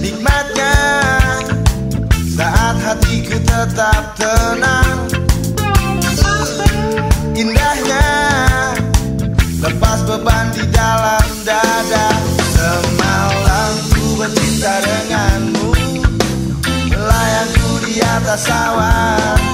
Nikmatnya saat hatiku tetap tenang. Indahnya lepas beban di dalam dada. Semalam ku bercinta denganmu Melayangku di atas awan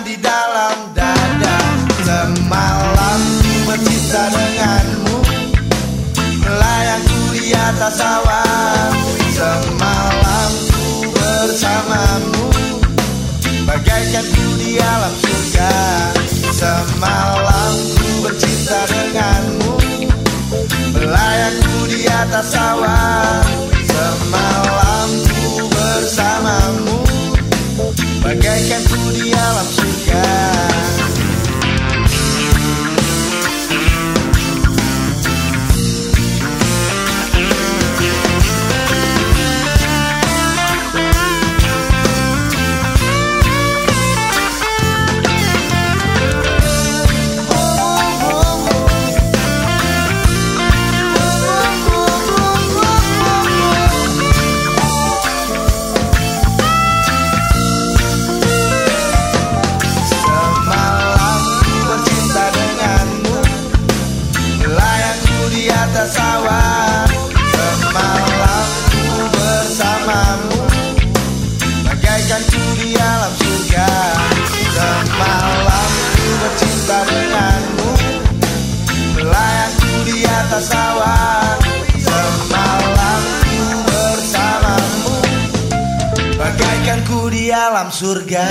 awan Semalam ku bersamamu. Bagaikan ku di alam surga. Semalam ku bercinta denganmu. Melayangku di atas awan ku di alam surga. Semalam ku bercinta denganmu. Melayangku di atas awan. Semalam ku bersamamu. Bagaikan ku di alam surga